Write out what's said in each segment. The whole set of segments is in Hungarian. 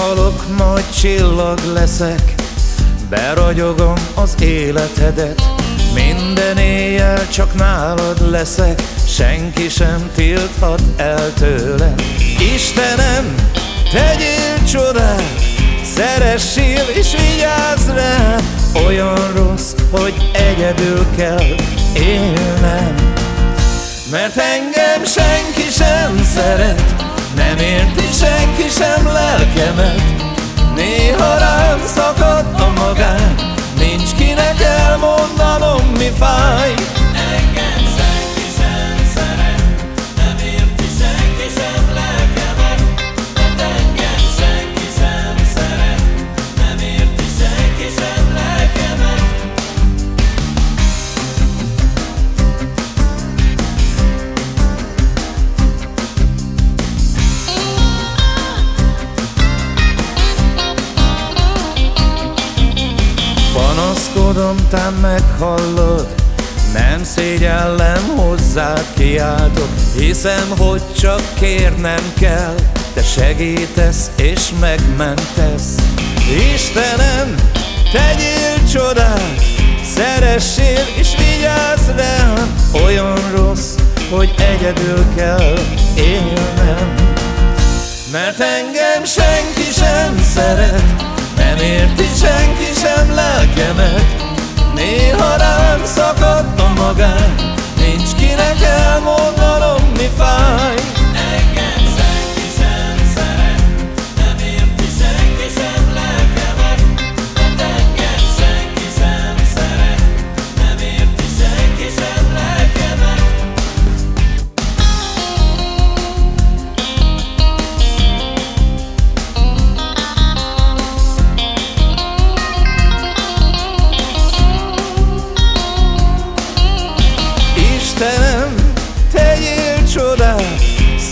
hogy csillag leszek. Beragyogom az életedet Minden éjjel csak nálad leszek. Senki sem tilthat el tőlem. Istenem, tegyél csodát Szeressél és vigyázz rá. Olyan rossz, hogy egyedül kell élnem. Mert engem senki sem szeret Nem érti senki elmondanom Panaszkodom, te meghallod. Nem szégyellem hozzád kiáltok Hiszem, hogy csak kérnem kell. Te segítesz és megmentesz. Istenem, tegyél csodát Szeressél és vigyázz rám. Olyan rossz, hogy egyedül kell élnem. Mert engem senki sem szeret Nem érti sem Istenem, tegyél csodát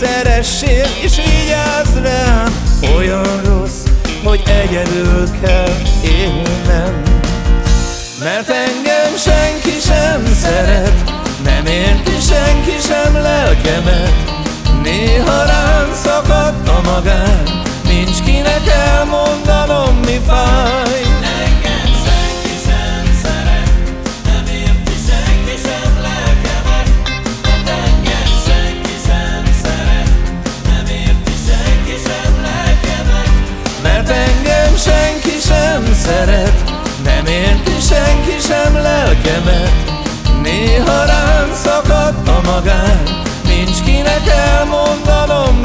Szeressél és vigyázz rám Olyan rossz, hogy egyedül kell élnem. Mert engem senki sem szeret Nem érti senki sem lelkemet. Néha rám szakad a magán szeret Nem érti senki sem lelkemet. Néha rám szakad a magán Nincs kinek elmondanom